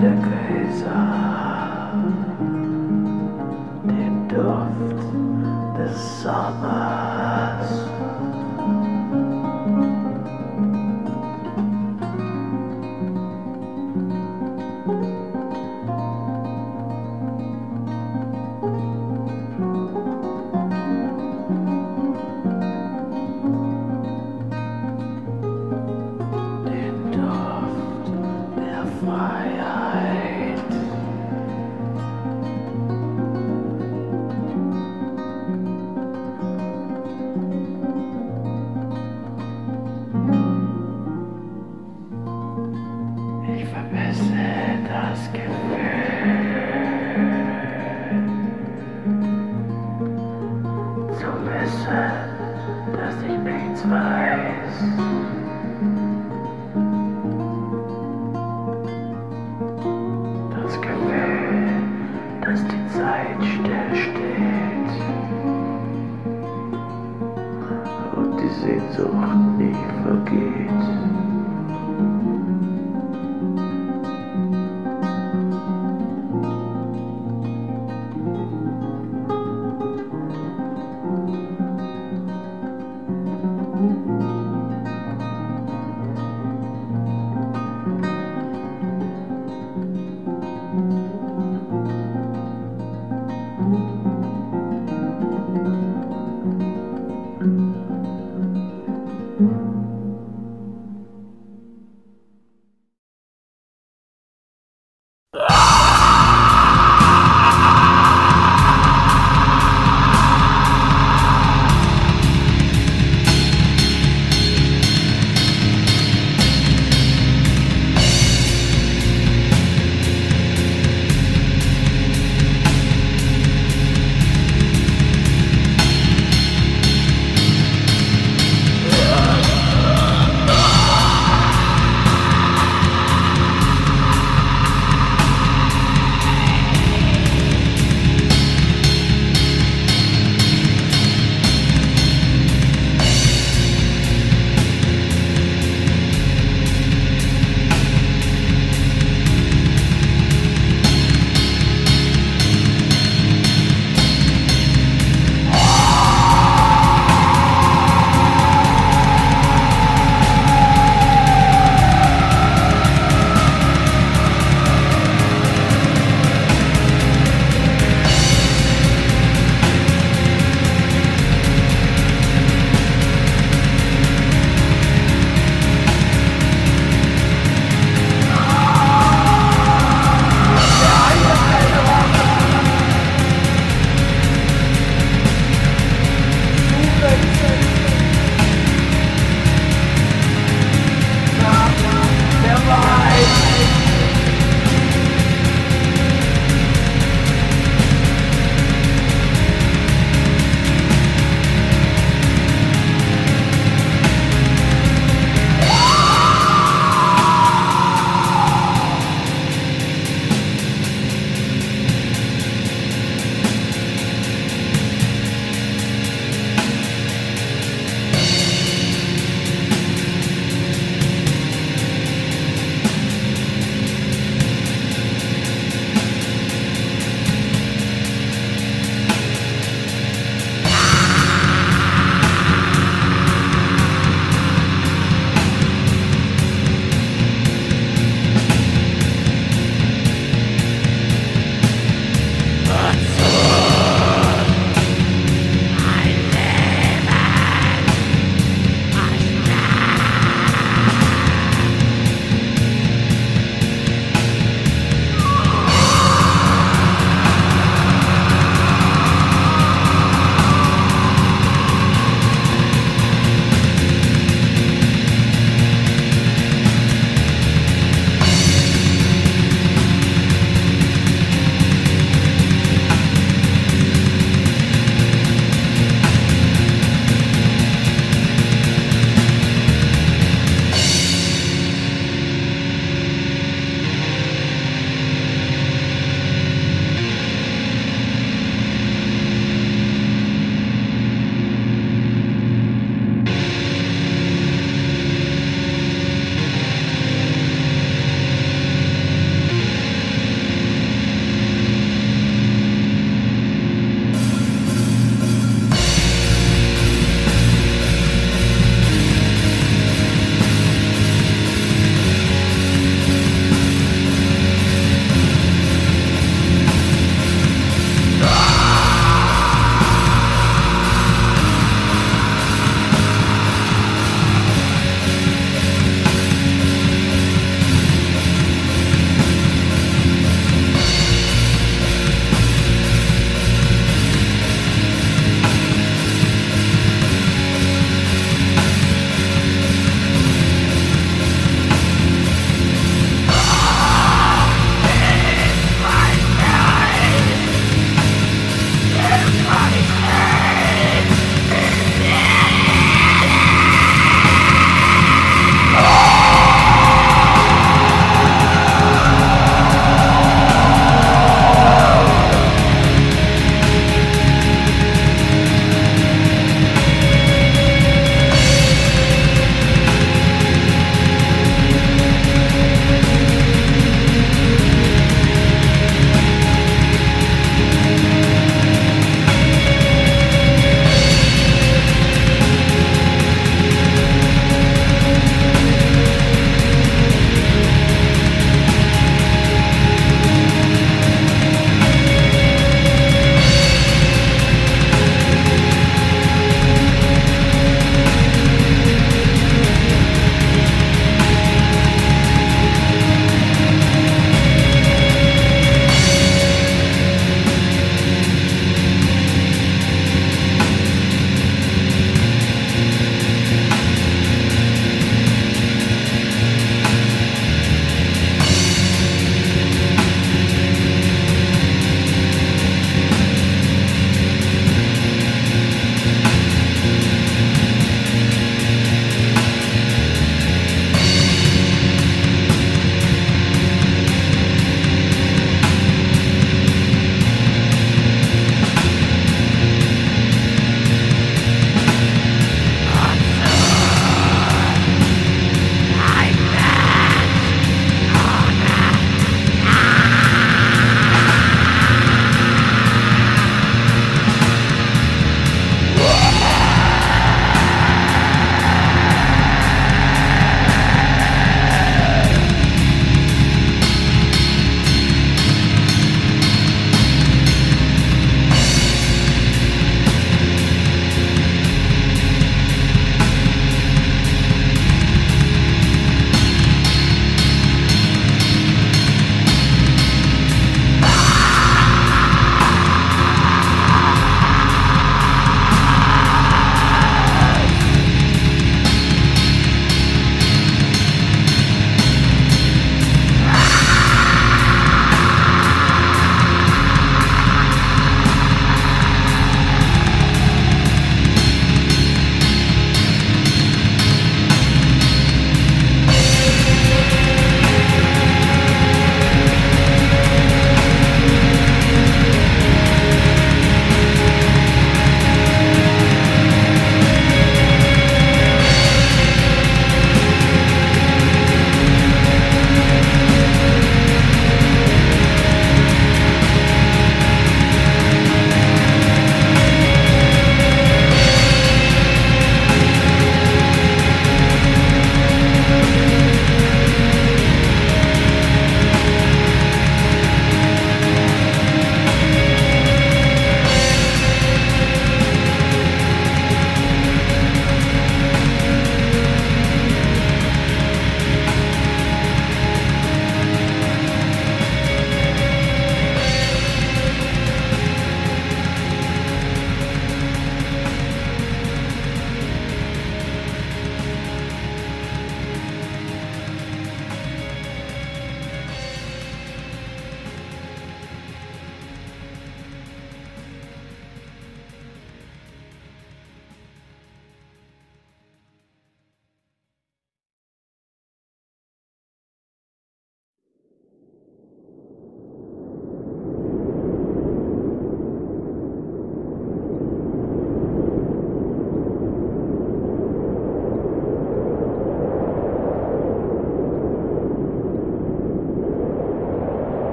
Decker. Dass ich nichts weiß.